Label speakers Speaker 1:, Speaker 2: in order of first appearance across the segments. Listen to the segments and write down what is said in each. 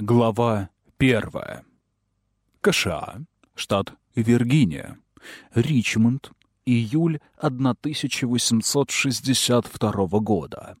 Speaker 1: Глава первая. КША, штат Виргиния, Ричмонд, июль 1862 года.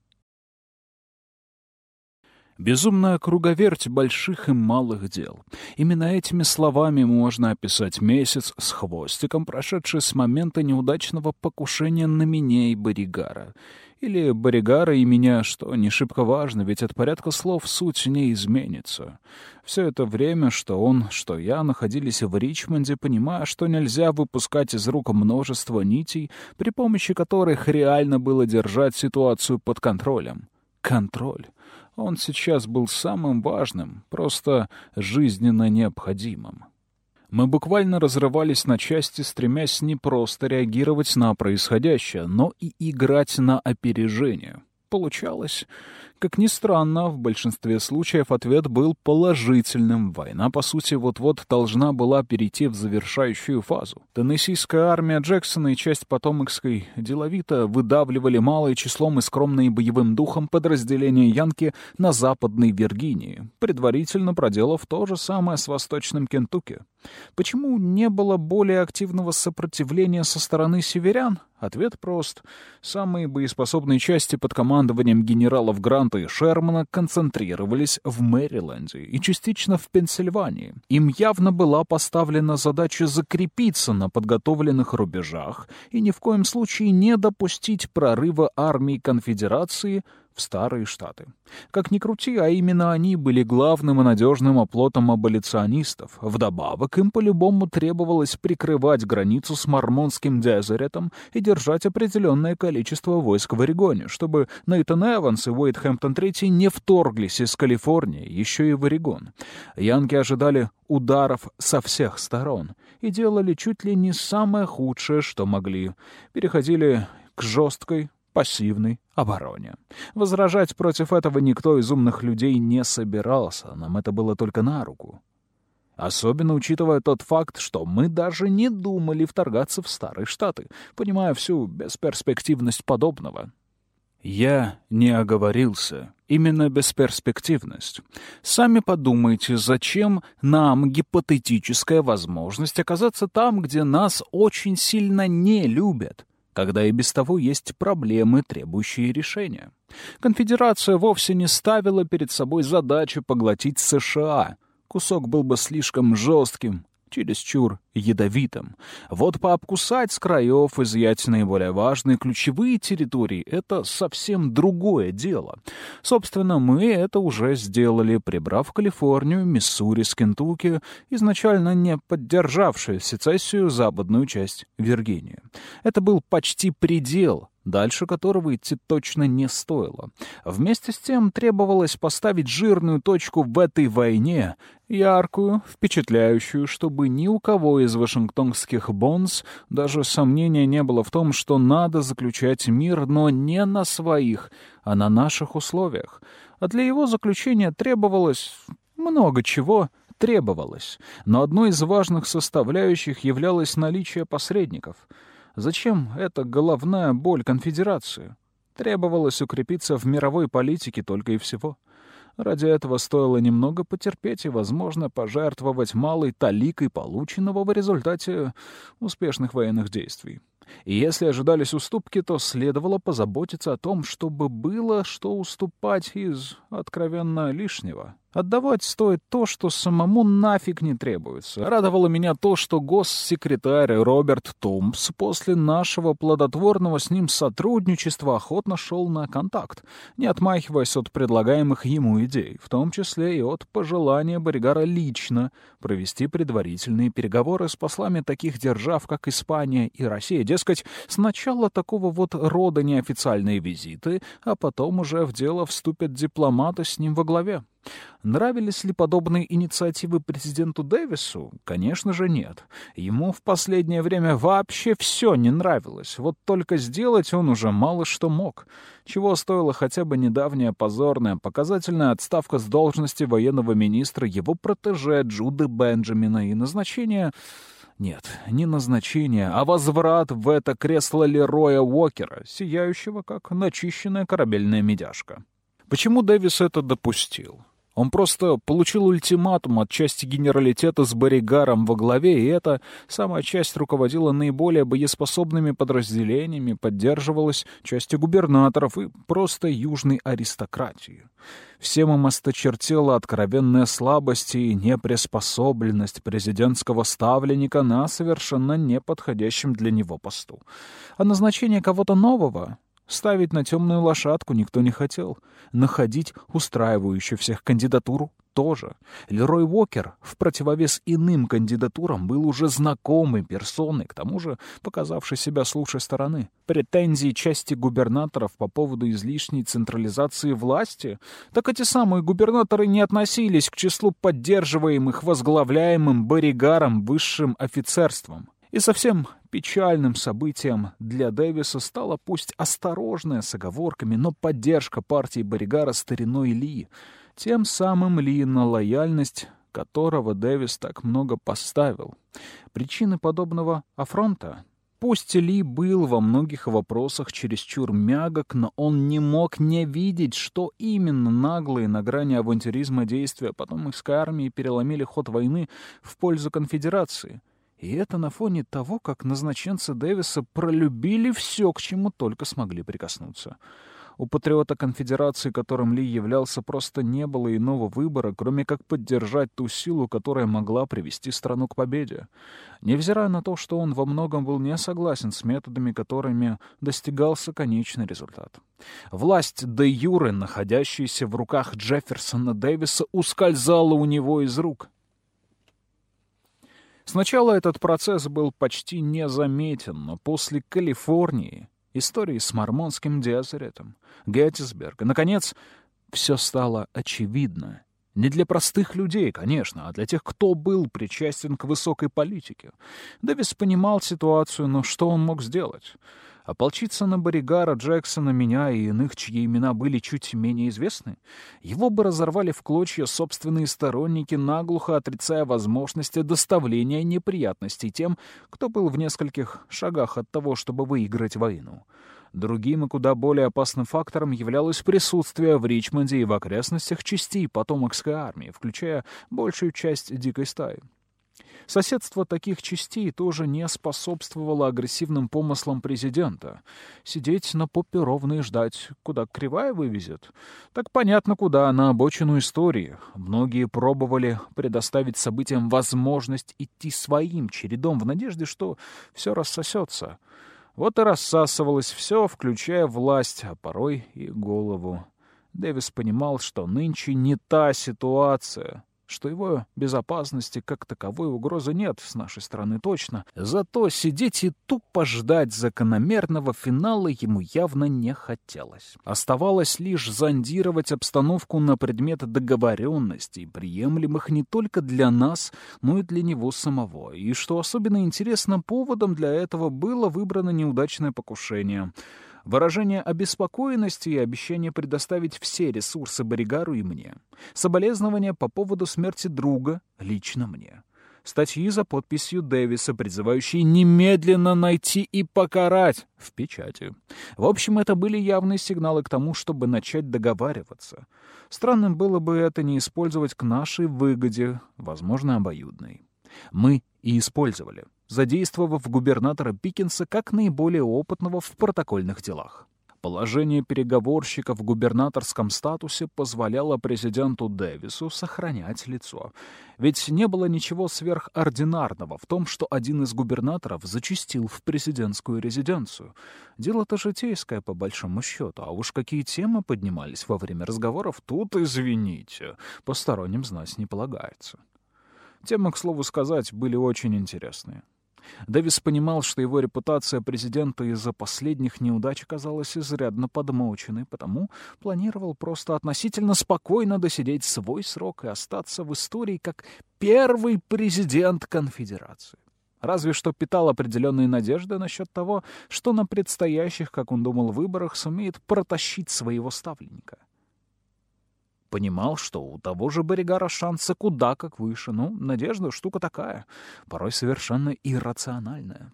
Speaker 1: Безумная круговерть больших и малых дел. Именно этими словами можно описать месяц с хвостиком, прошедший с момента неудачного покушения на меня и Боригара. Или Боригара и меня, что не шибко важно, ведь от порядка слов суть не изменится. Все это время, что он, что я находились в Ричмонде, понимая, что нельзя выпускать из рук множество нитей, при помощи которых реально было держать ситуацию под контролем. Контроль. Он сейчас был самым важным, просто жизненно необходимым. Мы буквально разрывались на части, стремясь не просто реагировать на происходящее, но и играть на опережение. Получалось. Как ни странно, в большинстве случаев ответ был положительным. Война, по сути, вот-вот должна была перейти в завершающую фазу. Теннессийская армия Джексона и часть потомокской деловито выдавливали малое числом и скромные боевым духом подразделения Янки на Западной Виргинии, предварительно проделав то же самое с Восточным Кентукки. Почему не было более активного сопротивления со стороны северян? Ответ прост. Самые боеспособные части под командованием генералов Гранта и Шермана концентрировались в Мэриленде и частично в Пенсильвании. Им явно была поставлена задача закрепиться на подготовленных рубежах и ни в коем случае не допустить прорыва армии конфедерации в Старые Штаты. Как ни крути, а именно они были главным и надежным оплотом аболиционистов. Вдобавок, им по-любому требовалось прикрывать границу с Мормонским Дезеретом и держать определенное количество войск в Орегоне, чтобы Нейтан Эванс и Уэйд Хэмптон III не вторглись из Калифорнии, еще и в Орегон. Янки ожидали ударов со всех сторон и делали чуть ли не самое худшее, что могли. Переходили к жесткой, пассивной обороне. Возражать против этого никто из умных людей не собирался, нам это было только на руку. Особенно учитывая тот факт, что мы даже не думали вторгаться в Старые Штаты, понимая всю бесперспективность подобного. Я не оговорился. Именно бесперспективность. Сами подумайте, зачем нам гипотетическая возможность оказаться там, где нас очень сильно не любят? Когда и без того есть проблемы, требующие решения. Конфедерация вовсе не ставила перед собой задачу поглотить США. Кусок был бы слишком жестким, чересчур ядовитым. Вот пообкусать с краев, изъять наиболее важные ключевые территории — это совсем другое дело. Собственно, мы это уже сделали, прибрав Калифорнию, Миссури с Кентукки, изначально не поддержавшую сецессию западную часть Виргинии. Это был почти предел, дальше которого идти точно не стоило. Вместе с тем требовалось поставить жирную точку в этой войне, яркую, впечатляющую, чтобы ни у кого из вашингтонских бонс даже сомнения не было в том, что надо заключать мир, но не на своих, а на наших условиях. А для его заключения требовалось много чего, требовалось. Но одной из важных составляющих являлось наличие посредников — Зачем эта головная боль конфедерации? Требовалось укрепиться в мировой политике только и всего. Ради этого стоило немного потерпеть и, возможно, пожертвовать малой таликой полученного в результате успешных военных действий. И если ожидались уступки, то следовало позаботиться о том, чтобы было что уступать из откровенно лишнего. Отдавать стоит то, что самому нафиг не требуется. Радовало меня то, что госсекретарь Роберт Тумпс после нашего плодотворного с ним сотрудничества охотно шел на контакт, не отмахиваясь от предлагаемых ему идей, в том числе и от пожелания Боригара лично провести предварительные переговоры с послами таких держав, как Испания и Россия. Дескать, сначала такого вот рода неофициальные визиты, а потом уже в дело вступят дипломаты с ним во главе. Нравились ли подобные инициативы президенту Дэвису? Конечно же, нет. Ему в последнее время вообще все не нравилось. Вот только сделать он уже мало что мог. Чего стоила хотя бы недавняя позорная, показательная отставка с должности военного министра его протеже Джуды Бенджамина и назначение... Нет, не назначение, а возврат в это кресло Лероя Уокера, сияющего, как начищенная корабельная медяшка. Почему Дэвис это допустил? Он просто получил ультиматум от части генералитета с Боригаром во главе, и эта самая часть руководила наиболее боеспособными подразделениями, поддерживалась частью губернаторов и просто южной аристократией. Всем им осточертела откровенная слабость и неприспособленность президентского ставленника на совершенно неподходящем для него посту. А назначение кого-то нового Ставить на темную лошадку никто не хотел. Находить устраивающую всех кандидатуру тоже. Лерой Уокер, в противовес иным кандидатурам, был уже знакомой персоной, к тому же показавшей себя с лучшей стороны. Претензии части губернаторов по поводу излишней централизации власти, так эти самые губернаторы не относились к числу поддерживаемых возглавляемым Боригаром высшим офицерством. И совсем печальным событием для Дэвиса стала пусть осторожная с оговорками, но поддержка партии Боригара стариной Ли, тем самым Ли на лояльность которого Дэвис так много поставил. Причины подобного афронта Пусть Ли был во многих вопросах чересчур мягок, но он не мог не видеть, что именно наглые на грани авантюризма действия потомокской армии переломили ход войны в пользу конфедерации. И это на фоне того, как назначенцы Дэвиса пролюбили все, к чему только смогли прикоснуться. У патриота конфедерации, которым Ли являлся, просто не было иного выбора, кроме как поддержать ту силу, которая могла привести страну к победе. Невзирая на то, что он во многом был не согласен с методами, которыми достигался конечный результат. Власть де юре, находящаяся в руках Джефферсона Дэвиса, ускользала у него из рук — Сначала этот процесс был почти незаметен, но после Калифорнии, истории с Мормонским диазеретом, Геттисберга, наконец, все стало очевидно. Не для простых людей, конечно, а для тех, кто был причастен к высокой политике. Дэвис понимал ситуацию, но что он мог сделать? Ополчиться на Боригара, Джексона, меня и иных, чьи имена были чуть менее известны? Его бы разорвали в клочья собственные сторонники, наглухо отрицая возможности доставления неприятностей тем, кто был в нескольких шагах от того, чтобы выиграть войну. Другим и куда более опасным фактором являлось присутствие в Ричмонде и в окрестностях частей потомокской армии, включая большую часть дикой стаи. Соседство таких частей тоже не способствовало агрессивным помыслам президента. Сидеть на попе ровно и ждать, куда кривая вывезет. Так понятно, куда, на обочину истории. Многие пробовали предоставить событиям возможность идти своим чередом в надежде, что все рассосется. Вот и рассасывалось все, включая власть, а порой и голову. Дэвис понимал, что нынче не та ситуация что его безопасности как таковой угрозы нет, с нашей стороны точно. Зато сидеть и тупо ждать закономерного финала ему явно не хотелось. Оставалось лишь зондировать обстановку на предмет договоренностей, приемлемых не только для нас, но и для него самого. И что особенно интересно, поводом для этого было выбрано неудачное покушение — Выражение обеспокоенности и обещание предоставить все ресурсы Боригару и мне. Соболезнования по поводу смерти друга лично мне. Статьи за подписью Дэвиса, призывающие немедленно найти и покарать в печати. В общем, это были явные сигналы к тому, чтобы начать договариваться. Странным было бы это не использовать к нашей выгоде, возможно, обоюдной. Мы и использовали задействовав губернатора Пикинса как наиболее опытного в протокольных делах. Положение переговорщика в губернаторском статусе позволяло президенту Дэвису сохранять лицо. Ведь не было ничего сверхординарного в том, что один из губернаторов зачастил в президентскую резиденцию. Дело-то житейское, по большому счету, а уж какие темы поднимались во время разговоров, тут, извините, посторонним знать не полагается. Темы, к слову сказать, были очень интересные. Дэвис понимал, что его репутация президента из-за последних неудач оказалась изрядно подмоченной, потому планировал просто относительно спокойно досидеть свой срок и остаться в истории как первый президент конфедерации. Разве что питал определенные надежды насчет того, что на предстоящих, как он думал, выборах сумеет протащить своего ставленника. Понимал, что у того же Боригара шансы куда как выше. Ну, надежда — штука такая, порой совершенно иррациональная.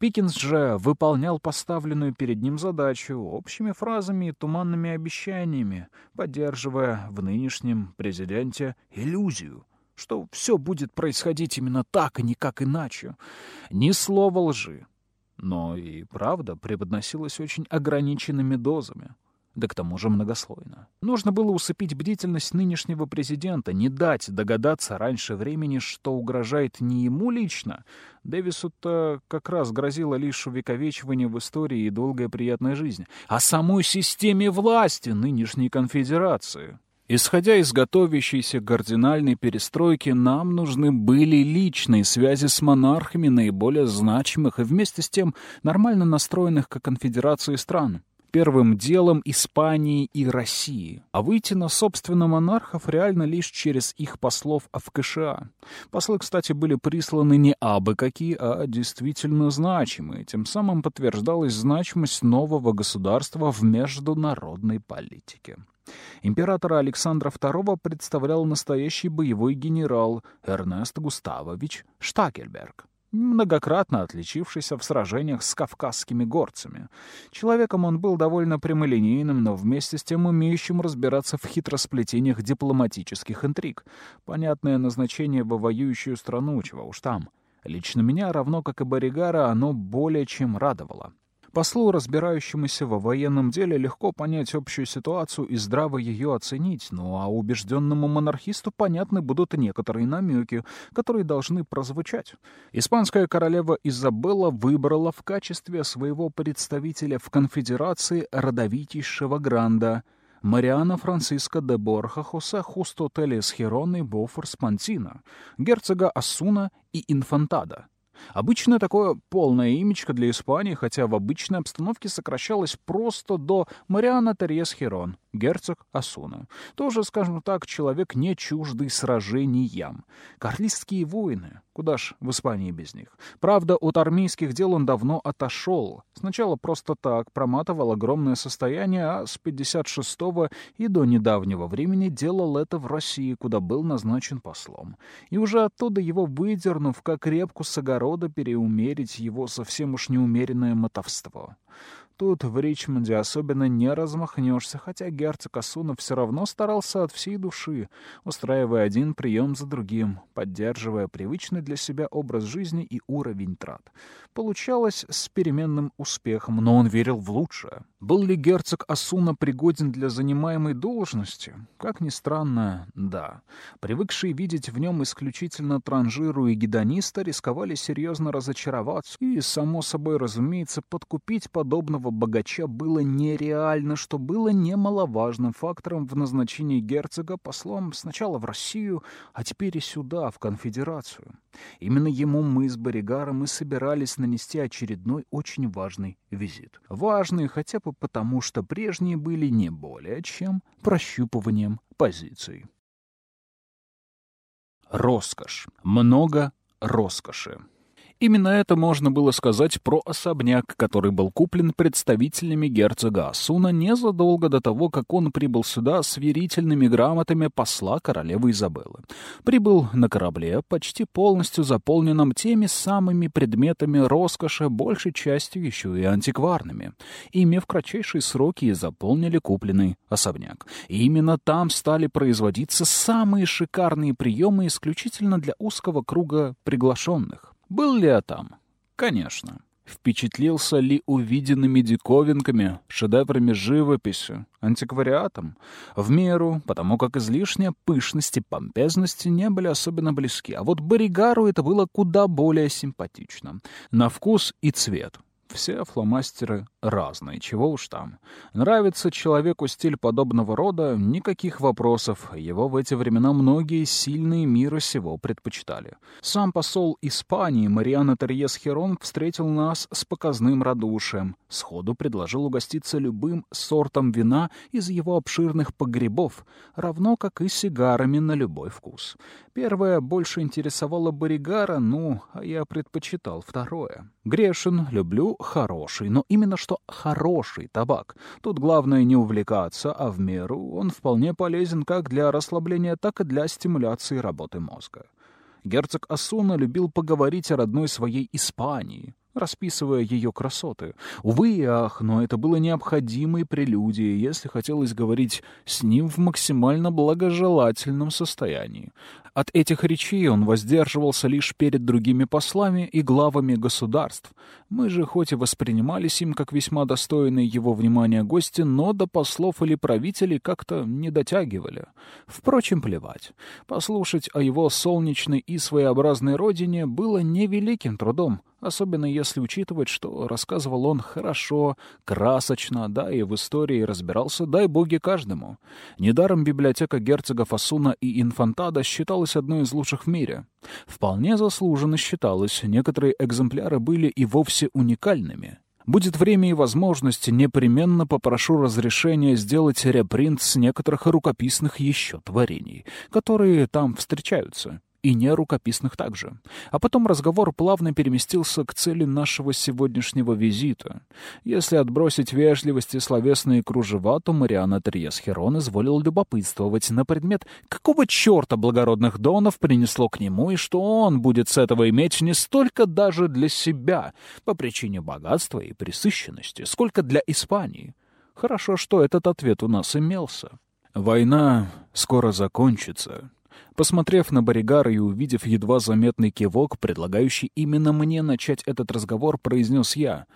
Speaker 1: Пикинс же выполнял поставленную перед ним задачу общими фразами и туманными обещаниями, поддерживая в нынешнем президенте иллюзию, что все будет происходить именно так, и никак иначе. Ни слова лжи. Но и правда преподносилась очень ограниченными дозами да к тому же многослойно. Нужно было усыпить бдительность нынешнего президента, не дать догадаться раньше времени, что угрожает не ему лично. Дэвису-то как раз грозило лишь увековечивание в истории и долгая приятная жизнь, а самой системе власти нынешней конфедерации. Исходя из готовящейся кардинальной перестройки, нам нужны были личные связи с монархами наиболее значимых и вместе с тем нормально настроенных к конфедерации стран первым делом Испании и России, а выйти на собственно монархов реально лишь через их послов в КША. Послы, кстати, были присланы не абы какие, а действительно значимые. Тем самым подтверждалась значимость нового государства в международной политике. Императора Александра II представлял настоящий боевой генерал Эрнест Густавович Штакельберг многократно отличившийся в сражениях с кавказскими горцами. Человеком он был довольно прямолинейным, но вместе с тем умеющим разбираться в хитросплетениях дипломатических интриг. Понятное назначение во воюющую страну, чего уж там. Лично меня, равно как и Боригара, оно более чем радовало. Послу, разбирающемуся во военном деле, легко понять общую ситуацию и здраво ее оценить, ну а убежденному монархисту понятны будут некоторые намеки, которые должны прозвучать. Испанская королева Изабелла выбрала в качестве своего представителя в конфедерации родовитейшего Гранда — Мариана Франциско де Борха Хосе Хусто Телес Хероны Бофорс Пантина, герцога Асуна и Инфантада — Обычно такое полное имечко для Испании, хотя в обычной обстановке сокращалось просто до Мариана Терес Херон, герцог Асуна. Тоже, скажем так, человек не чуждый сражениям. Карлистские войны, куда ж в Испании без них. Правда, от армейских дел он давно отошел. Сначала просто так проматывал огромное состояние, а с 56-го и до недавнего времени делал это в России, куда был назначен послом. И уже оттуда его выдернув, как репку с огорода, переумерить его совсем уж неумеренное мотовство. Тут в Ричмонде особенно не размахнешься, хотя герцог Асуна все равно старался от всей души, устраивая один прием за другим, поддерживая привычный для себя образ жизни и уровень трат. Получалось с переменным успехом, но он верил в лучшее. Был ли герцог Асуна пригоден для занимаемой должности? Как ни странно, да. Привыкшие видеть в нем исключительно транжиру и гедониста рисковали серьезно разочароваться, и, само собой разумеется, подкупить подобного богача было нереально, что было немаловажным фактором в назначении герцога послом сначала в Россию, а теперь и сюда, в конфедерацию. Именно ему мы с Боригаром и собирались нанести очередной очень важный визит. Важный хотя бы потому, что прежние были не более чем прощупыванием позиций. Роскошь. Много роскоши. Именно это можно было сказать про особняк, который был куплен представителями герцога Асуна незадолго до того, как он прибыл сюда с верительными грамотами посла королевы Изабеллы. Прибыл на корабле, почти полностью заполненном теми самыми предметами роскоши, большей частью еще и антикварными. Ими в кратчайшие сроки и заполнили купленный особняк. И именно там стали производиться самые шикарные приемы исключительно для узкого круга приглашенных. Был ли я там? Конечно. Впечатлился ли увиденными диковинками, шедеврами живописи, антиквариатом? В меру, потому как излишняя пышность и помпезность не были особенно близки. А вот Боригару это было куда более симпатично. На вкус и цвет. Все фломастеры разные, чего уж там. Нравится человеку стиль подобного рода, никаких вопросов. Его в эти времена многие сильные мира сего предпочитали. Сам посол Испании Мариана Терьес Херон встретил нас с показным радушием. Сходу предложил угоститься любым сортом вина из его обширных погребов, равно как и сигарами на любой вкус. Первое больше интересовало Боригара, ну, а я предпочитал второе. Грешин, люблю хороший, но именно что хороший табак. Тут главное не увлекаться, а в меру он вполне полезен как для расслабления, так и для стимуляции работы мозга. Герцог Асуна любил поговорить о родной своей Испании. Расписывая ее красоты. Увы и ах, но это было необходимой прелюдией, если хотелось говорить с ним в максимально благожелательном состоянии. От этих речей он воздерживался лишь перед другими послами и главами государств. Мы же хоть и воспринимались им как весьма достойные его внимания гости, но до послов или правителей как-то не дотягивали. Впрочем, плевать. Послушать о его солнечной и своеобразной родине было невеликим трудом — Особенно если учитывать, что рассказывал он хорошо, красочно, да и в истории разбирался, дай боги каждому. Недаром библиотека герцога Фасуна и Инфантада считалась одной из лучших в мире. Вполне заслуженно считалось, некоторые экземпляры были и вовсе уникальными. Будет время и возможность, непременно попрошу разрешения сделать репринт с некоторых рукописных еще творений, которые там встречаются и не рукописных также. А потом разговор плавно переместился к цели нашего сегодняшнего визита. Если отбросить вежливость и словесные кружева, то Мариана Триес Херон изволил любопытствовать на предмет, какого черта благородных донов принесло к нему, и что он будет с этого иметь не столько даже для себя, по причине богатства и присыщенности, сколько для Испании. Хорошо, что этот ответ у нас имелся. «Война скоро закончится», Посмотрев на Боригара и увидев едва заметный кивок, предлагающий именно мне начать этот разговор, произнес я.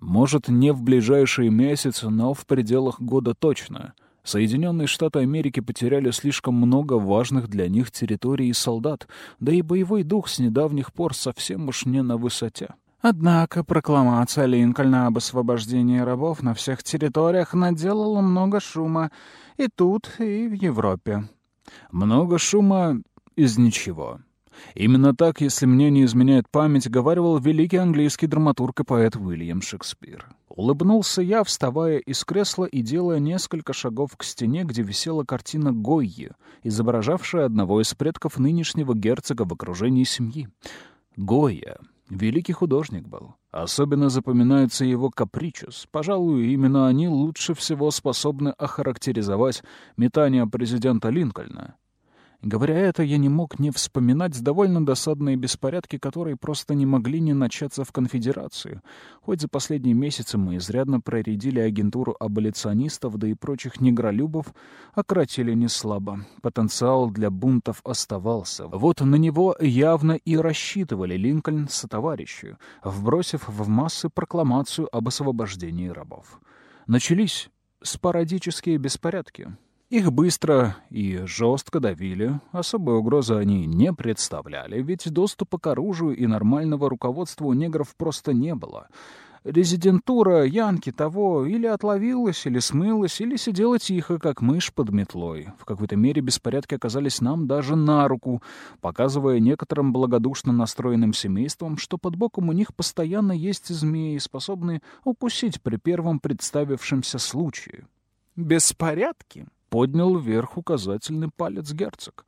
Speaker 1: «Может, не в ближайшие месяцы, но в пределах года точно. Соединенные Штаты Америки потеряли слишком много важных для них территорий и солдат, да и боевой дух с недавних пор совсем уж не на высоте». Однако прокламация Линкольна об освобождении рабов на всех территориях наделала много шума и тут, и в Европе. Много шума из ничего. Именно так, если мне не изменяет память, говаривал великий английский драматург и поэт Уильям Шекспир. Улыбнулся я, вставая из кресла и делая несколько шагов к стене, где висела картина Гойи, изображавшая одного из предков нынешнего герцога в окружении семьи. Гойя Великий художник был. Особенно запоминается его капричус. Пожалуй, именно они лучше всего способны охарактеризовать метание президента Линкольна. Говоря это, я не мог не вспоминать довольно досадные беспорядки, которые просто не могли не начаться в конфедерации. Хоть за последние месяцы мы изрядно проредили агентуру аболиционистов, да и прочих негролюбов, ократили не слабо. Потенциал для бунтов оставался. Вот на него явно и рассчитывали Линкольн со товарищью, вбросив в массы прокламацию об освобождении рабов. Начались спорадические беспорядки. Их быстро и жестко давили, особой угрозы они не представляли, ведь доступа к оружию и нормального руководства у негров просто не было. Резидентура Янки того или отловилась, или смылась, или сидела тихо, как мышь под метлой. В какой-то мере беспорядки оказались нам даже на руку, показывая некоторым благодушно настроенным семействам, что под боком у них постоянно есть змеи, способные укусить при первом представившемся случае. «Беспорядки?» Поднял вверх указательный палец герцог.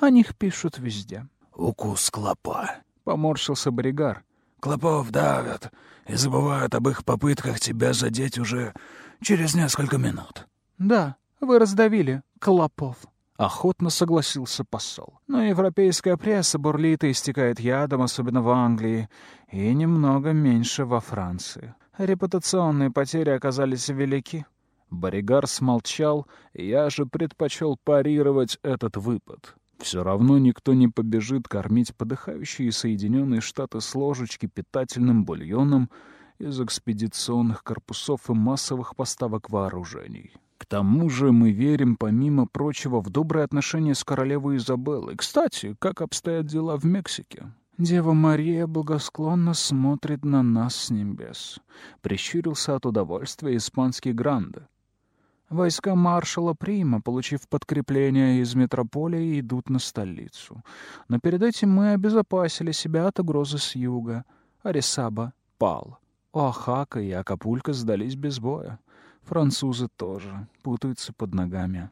Speaker 1: О них пишут везде.
Speaker 2: «Укус клопа», —
Speaker 1: поморщился Боригар.
Speaker 2: «Клопов давят и забывают об их попытках тебя задеть уже через несколько минут».
Speaker 1: «Да, вы раздавили клопов», — охотно согласился посол. «Но европейская пресса бурлит и истекает ядом, особенно в Англии, и немного меньше во Франции. Репутационные потери оказались велики. Боригар смолчал, я же предпочел парировать этот выпад. Все равно никто не побежит кормить подыхающие Соединенные Штаты с ложечки питательным бульоном из экспедиционных корпусов и массовых поставок вооружений. К тому же мы верим, помимо прочего, в добрые отношения с королевой Изабеллой. Кстати, как обстоят дела в Мексике? Дева Мария благосклонно смотрит на нас с небес. Прищурился от удовольствия испанский Гранде. Войска маршала Прима, получив подкрепление из метрополии, идут на столицу. Но перед этим мы обезопасили себя от угрозы с юга. Арисаба пал. Оахака и Акапулько сдались без боя. Французы тоже путаются под ногами.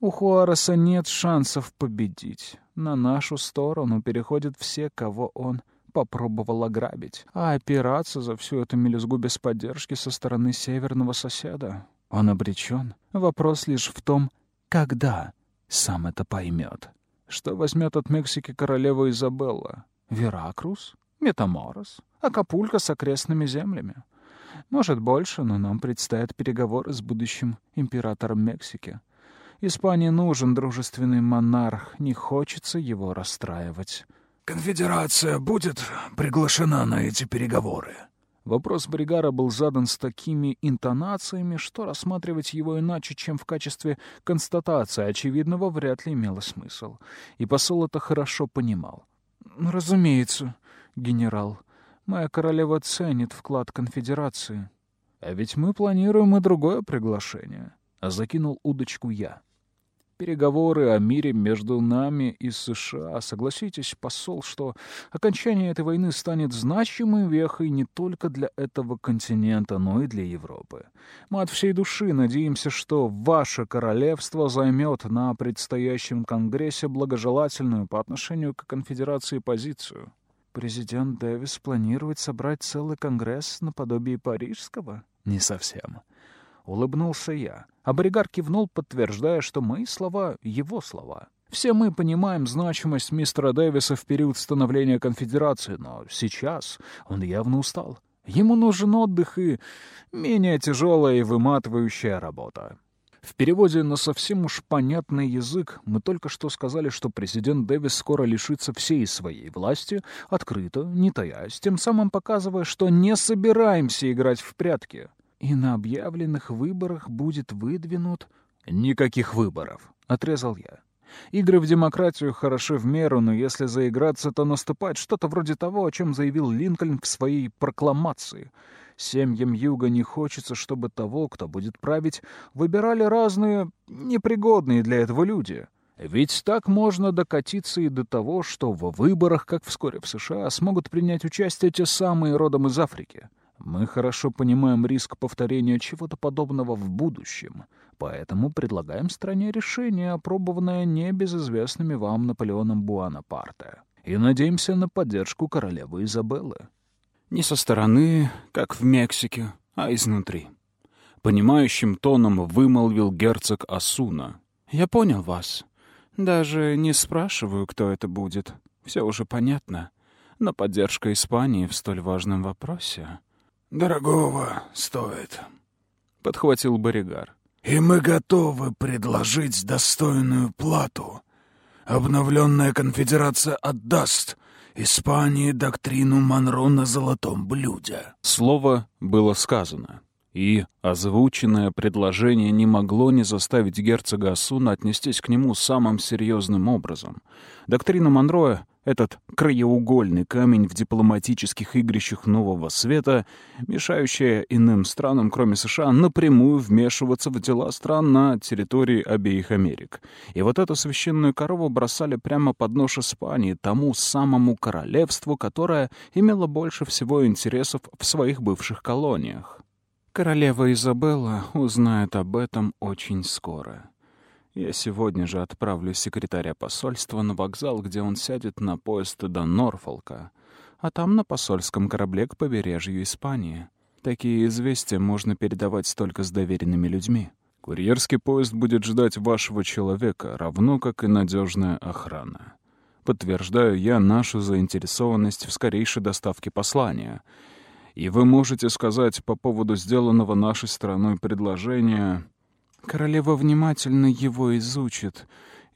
Speaker 1: У Хуареса нет шансов победить. На нашу сторону переходят все, кого он попробовал ограбить. А опираться за всю эту мелюзгу без поддержки со стороны северного соседа он обречен. Вопрос лишь в том, когда сам это поймет. Что возьмет от Мексики королева Изабелла? Веракрус? Метаморос, Акапулько с окрестными землями. Может, больше, но нам предстоят переговоры с будущим императором Мексики. Испании нужен дружественный монарх, не хочется его расстраивать.
Speaker 2: «Конфедерация будет приглашена на эти переговоры?»
Speaker 1: Вопрос Бригара был задан с такими интонациями, что рассматривать его иначе, чем в качестве констатации очевидного, вряд ли имело смысл. И посол это хорошо понимал. «Разумеется, генерал. Моя королева ценит вклад конфедерации. А ведь мы планируем и другое приглашение». А закинул удочку я. Переговоры о мире между нами и США. Согласитесь, посол, что окончание этой войны станет значимой вехой не только для этого континента, но и для Европы. Мы от всей души надеемся, что ваше королевство займет на предстоящем конгрессе благожелательную по отношению к конфедерации позицию. Президент Дэвис планирует собрать целый конгресс наподобие парижского? Не совсем. Улыбнулся я. А Бригар кивнул, подтверждая, что мои слова — его слова. Все мы понимаем значимость мистера Дэвиса в период становления конфедерации, но сейчас он явно устал. Ему нужен отдых и менее тяжелая и выматывающая работа. В переводе на совсем уж понятный язык мы только что сказали, что президент Дэвис скоро лишится всей своей власти, открыто, не таясь, тем самым показывая, что не собираемся играть в прятки и на объявленных выборах будет выдвинут... «Никаких выборов», — отрезал я. «Игры в демократию хороши в меру, но если заиграться, то наступает что-то вроде того, о чем заявил Линкольн в своей прокламации. Семьям Юга не хочется, чтобы того, кто будет править, выбирали разные непригодные для этого люди». Ведь так можно докатиться и до того, что в выборах, как вскоре в США, смогут принять участие те самые родом из Африки. Мы хорошо понимаем риск повторения чего-то подобного в будущем, поэтому предлагаем стране решение, опробованное небезызвестными вам Наполеоном Буанапарте, и надеемся на поддержку королевы Изабеллы. Не со стороны, как в Мексике, а изнутри. Понимающим тоном вымолвил герцог Асуна. «Я понял вас. Даже не спрашиваю, кто это будет. Все уже понятно. Но поддержка Испании в столь важном вопросе
Speaker 2: «Дорогого стоит», —
Speaker 1: подхватил Боригар.
Speaker 2: «И мы готовы предложить достойную плату. Обновленная конфедерация отдаст Испании доктрину Монро на золотом блюде».
Speaker 1: Слово было сказано. И озвученное предложение не могло не заставить герцога Асуна отнестись к нему самым серьезным образом. Доктрина Монроя этот краеугольный камень в дипломатических игрищах нового света, мешающая иным странам, кроме США, напрямую вмешиваться в дела стран на территории обеих Америк. И вот эту священную корову бросали прямо под нож Испании, тому самому королевству, которое имело больше всего интересов в своих бывших колониях. Королева Изабелла узнает об этом очень скоро. Я сегодня же отправлю секретаря посольства на вокзал, где он сядет на поезд до Норфолка, а там на посольском корабле к побережью Испании. Такие известия можно передавать только с доверенными людьми. Курьерский поезд будет ждать вашего человека, равно как и надежная охрана. Подтверждаю я нашу заинтересованность в скорейшей доставке послания. И вы можете сказать по поводу сделанного нашей стороной предложения Королева внимательно его изучит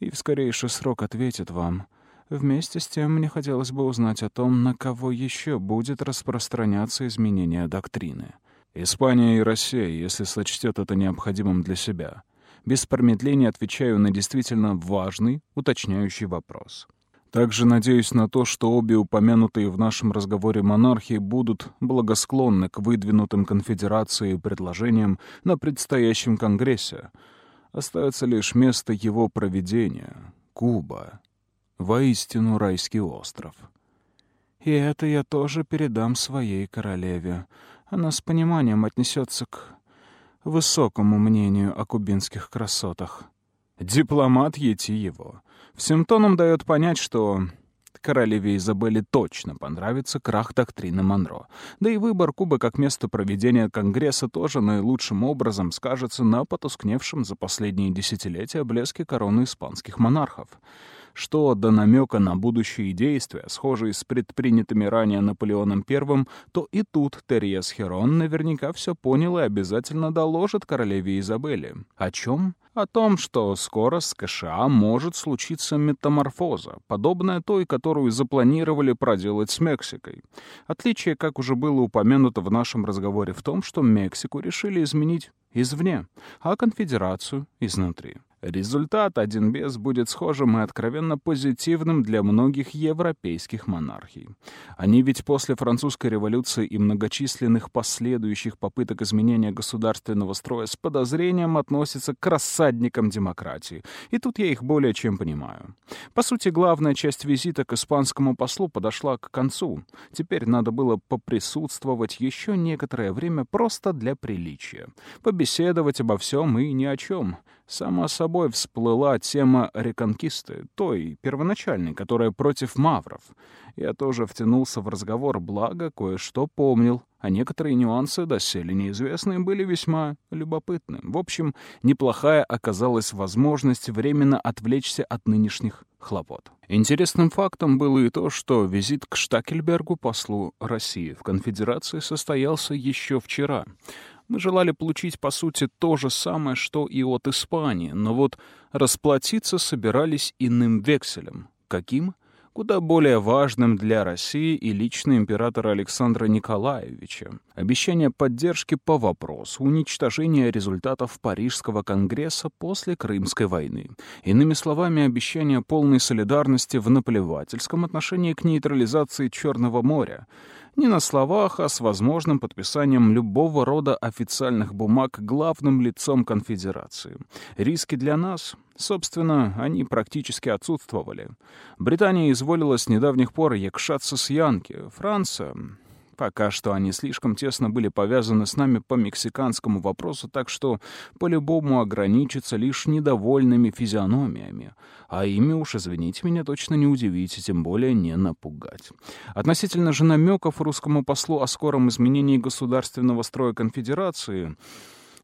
Speaker 1: и в скорейший срок ответит вам. Вместе с тем мне хотелось бы узнать о том, на кого еще будет распространяться изменение доктрины. Испания и Россия, если сочтет это необходимым для себя. Без промедления отвечаю на действительно важный, уточняющий вопрос. Также надеюсь на то, что обе упомянутые в нашем разговоре монархии будут благосклонны к выдвинутым конфедерацией предложениям на предстоящем Конгрессе. Остается лишь место его проведения — Куба. Воистину райский остров. И это я тоже передам своей королеве. Она с пониманием отнесется к высокому мнению о кубинских красотах. Дипломат ети его — Всем тоном дает понять, что королеве Изабелле точно понравится крах доктрины Монро. Да и выбор Кубы как место проведения Конгресса тоже наилучшим образом скажется на потускневшем за последние десятилетия блеске короны испанских монархов. Что до намека на будущие действия, схожие с предпринятыми ранее Наполеоном I, то и тут Терьес Херон наверняка все понял и обязательно доложит королеве Изабелле. О чем? О том, что скоро с КША может случиться метаморфоза, подобная той, которую запланировали проделать с Мексикой. Отличие, как уже было упомянуто в нашем разговоре, в том, что Мексику решили изменить извне, а конфедерацию — изнутри. Результат один без будет схожим и откровенно позитивным для многих европейских монархий. Они ведь после французской революции и многочисленных последующих попыток изменения государственного строя с подозрением относятся к рассадникам демократии. И тут я их более чем понимаю. По сути, главная часть визита к испанскому послу подошла к концу. Теперь надо было поприсутствовать еще некоторое время просто для приличия. Побеседовать обо всем и ни о чем. Само собой всплыла тема реконкисты, той, первоначальной, которая против мавров. Я тоже втянулся в разговор, благо кое-что помнил, а некоторые нюансы, доселе неизвестные, были весьма любопытны. В общем, неплохая оказалась возможность временно отвлечься от нынешних хлопот. Интересным фактом было и то, что визит к Штакельбергу, послу России в конфедерации, состоялся еще вчера — мы желали получить, по сути, то же самое, что и от Испании, но вот расплатиться собирались иным векселем. Каким? куда более важным для России и лично императора Александра Николаевича. Обещание поддержки по вопросу уничтожения результатов Парижского конгресса после Крымской войны. Иными словами, обещание полной солидарности в наплевательском отношении к нейтрализации Черного моря — не на словах, а с возможным подписанием любого рода официальных бумаг главным лицом конфедерации. Риски для нас, собственно, они практически отсутствовали. Британия изволила с недавних пор якшаться с Янки. Франция... Пока что они слишком тесно были повязаны с нами по мексиканскому вопросу, так что по-любому ограничатся лишь недовольными физиономиями. А ими уж, извините меня, точно не удивить, тем более не напугать. Относительно же намеков русскому послу о скором изменении государственного строя конфедерации...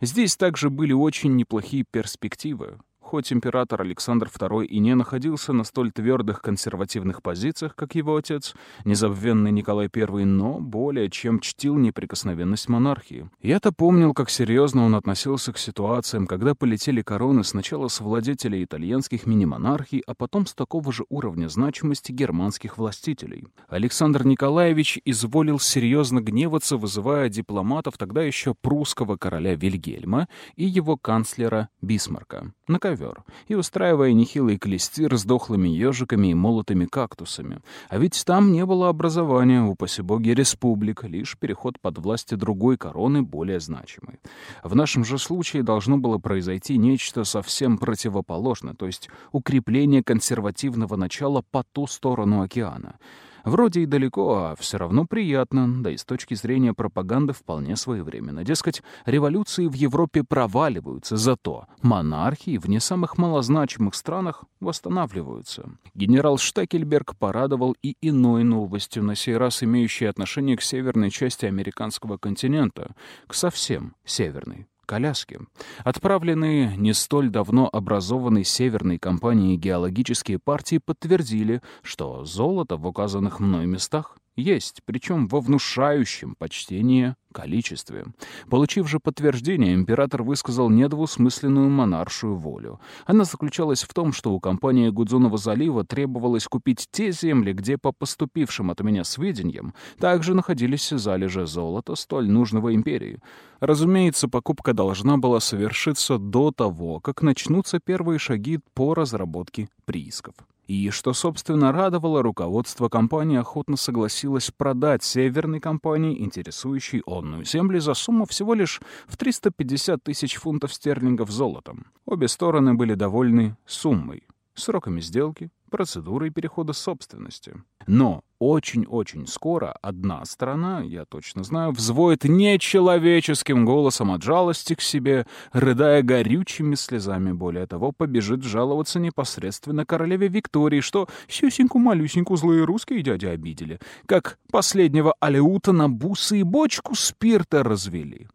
Speaker 1: Здесь также были очень неплохие перспективы. Хоть император Александр II и не находился на столь твердых консервативных позициях, как его отец, незабвенный Николай I, но более чем чтил неприкосновенность монархии. Я-то помнил, как серьезно он относился к ситуациям, когда полетели короны сначала с владетелей итальянских мини-монархий, а потом с такого же уровня значимости германских властителей. Александр Николаевич изволил серьезно гневаться, вызывая дипломатов тогда еще прусского короля Вильгельма и его канцлера Бисмарка на ковер и устраивая нехилый клестир с дохлыми ежиками и молотыми кактусами. А ведь там не было образования, упаси боги, республик, лишь переход под власти другой короны, более значимой. В нашем же случае должно было произойти нечто совсем противоположное, то есть укрепление консервативного начала по ту сторону океана — Вроде и далеко, а все равно приятно, да и с точки зрения пропаганды вполне своевременно. Дескать, революции в Европе проваливаются, зато монархии в не самых малозначимых странах восстанавливаются. Генерал Штекельберг порадовал и иной новостью, на сей раз имеющей отношение к северной части американского континента, к совсем северной коляски. Отправленные не столь давно образованной северной компанией геологические партии подтвердили, что золото в указанных мной местах есть, причем во внушающем почтение количестве. Получив же подтверждение, император высказал недвусмысленную монаршую волю. Она заключалась в том, что у компании Гудзонова залива требовалось купить те земли, где, по поступившим от меня сведениям, также находились залежи золота, столь нужного империи. Разумеется, покупка должна была совершиться до того, как начнутся первые шаги по разработке приисков. И, что, собственно, радовало, руководство компании охотно согласилось продать северной компании, интересующей онную землю, за сумму всего лишь в 350 тысяч фунтов стерлингов золотом. Обе стороны были довольны суммой, сроками сделки, процедурой перехода собственности. Но очень-очень скоро одна сторона, я точно знаю, взвоет нечеловеческим голосом от жалости к себе, рыдая горючими слезами. Более того, побежит жаловаться непосредственно королеве Виктории, что сюсеньку-малюсеньку злые русские дяди обидели, как последнего алеута на бусы и бочку спирта развели.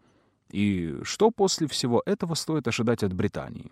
Speaker 1: И что после всего этого стоит ожидать от Британии?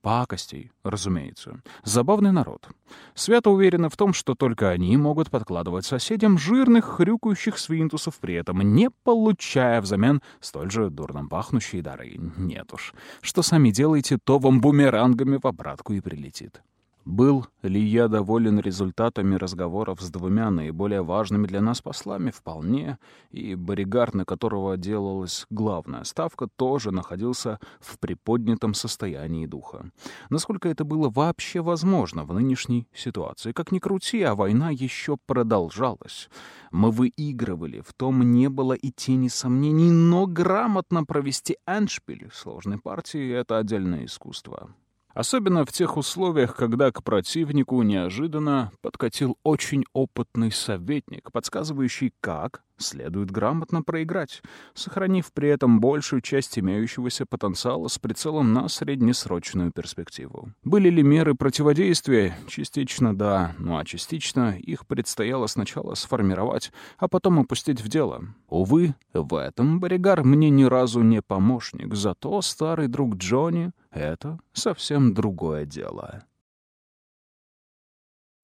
Speaker 1: Пакостей, разумеется. Забавный народ. Свято уверены в том, что только они могут подкладывать соседям жирных, хрюкающих свинтусов, при этом не получая взамен столь же дурно пахнущие дары. Нет уж. Что сами делаете, то вам бумерангами в обратку и прилетит. Был ли я доволен результатами разговоров с двумя наиболее важными для нас послами? Вполне. И Боригар, на которого делалась главная ставка, тоже находился в приподнятом состоянии духа. Насколько это было вообще возможно в нынешней ситуации? Как ни крути, а война еще продолжалась. Мы выигрывали, в том не было и тени сомнений, но грамотно провести эншпиль сложной партии — это отдельное искусство. Особенно в тех условиях, когда к противнику неожиданно подкатил очень опытный советник, подсказывающий, как следует грамотно проиграть, сохранив при этом большую часть имеющегося потенциала с прицелом на среднесрочную перспективу. Были ли меры противодействия? Частично да, ну а частично их предстояло сначала сформировать, а потом опустить в дело. Увы, в этом Боригар мне ни разу не помощник, зато старый друг Джонни — это совсем другое дело.